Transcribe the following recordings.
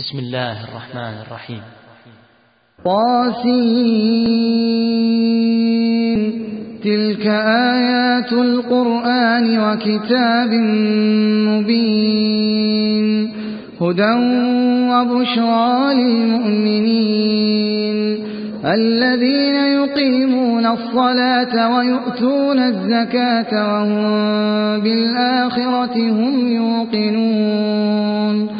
بسم الله الرحمن الرحيم. طاسين. تلك آيات القرآن وكتاب مبين. هدى وبشرى للمؤمنين. الذين يقيمون الصلاة ويؤتون الزكاة وهم بالآخرة هم يوقنون.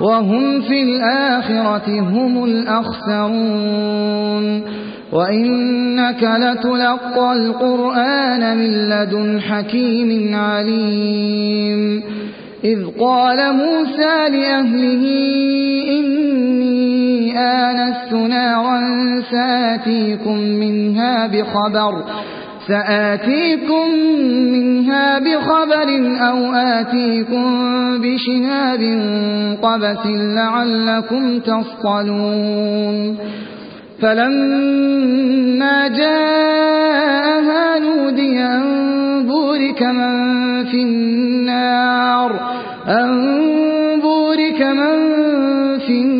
وهم في الآخرة هم الأخسرون. وإنك لتلقى القرآن من لدن حكيم عليم. إذ قال موسى لأهله إني آنست نارا سآتيكم منها بخبر. سآتيكم منها بخبر أو آتيكم بشهاب قبس لعلكم تصطلون. فلما جاءها نودي أن بورك من في النار أن بورك من في النار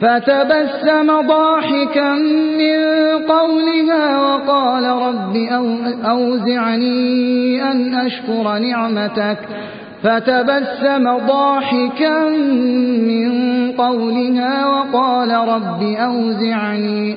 فتبسم ضاحكا من قولها وقال رب أوزعني أن أشكر نعمتك. فتبسم ضاحكا من قولها وقال رب أوزعني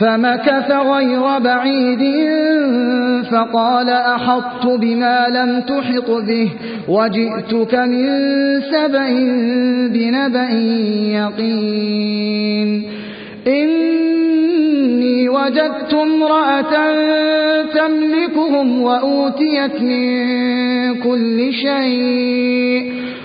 فمكث غير بعيد فقال أحطت بما لم تحط به وجئتك من سبأ بنبأ يقين. إني وجدت امرأة تملكهم وأوتيت من كل شيء.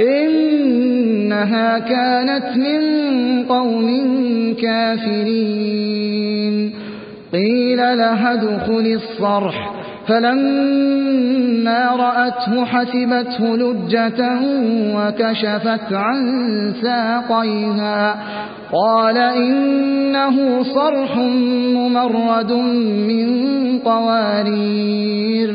إنها كانت من قوم كافرين. قيل لها ادخل الصرح. فلما رأته حسبته لجة وكشفت عن ساقيها. قال إنه صرح ممرد من قوارير.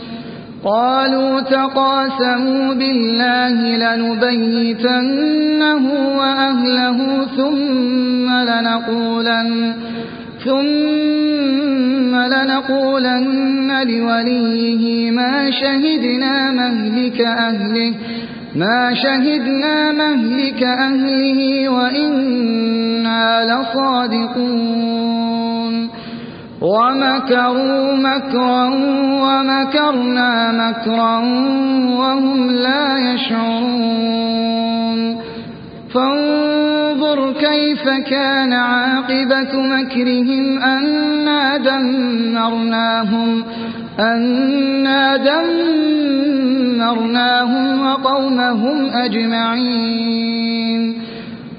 قالوا تقاسموا بالله لنبيتنه وأهله ثم لنقولن ثم لنقولن لوليه ما شهدنا مهلك أهله ما شهدنا مهلك أهله وإنا لصادقون. ومكروا مكرا ومكرنا مكرا وهم لا يشعرون. فانظر كيف كان عاقبة مكرهم. أنا دمرناهم أنا دمرناهم وقومهم أجمعين.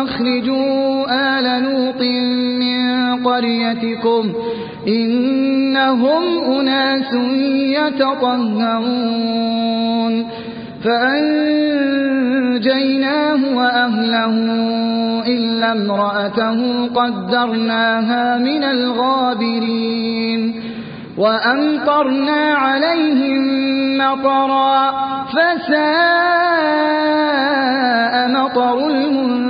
أن قالوا أخرجوا آل لوط من قريتكم إنهم أناس يتطهرون فأنجيناه وأهله إلا امرأته قدرناها من الغابرين وأمطرنا عليهم مطرا فساء مطر المنذرين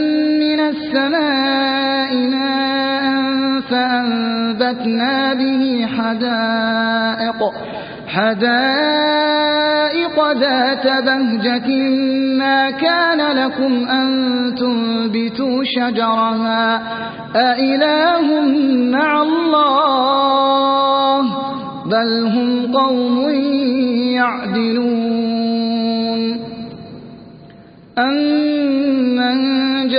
السماء ماء فأنبتنا به حدائق. حدائق ذات بهجة ما كان لكم أن تنبتوا شجرها. أإله مع الله بل هم قوم يعدلون. أمن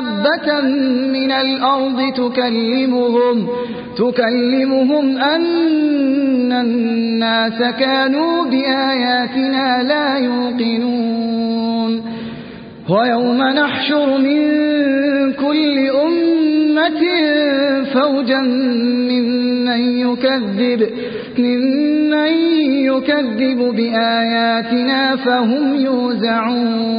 دابة من الأرض تكلمهم تكلمهم أن الناس كانوا بآياتنا لا يوقنون ويوم نحشر من كل أمة فوجا ممن يكذب ممن يكذب بآياتنا فهم يوزعون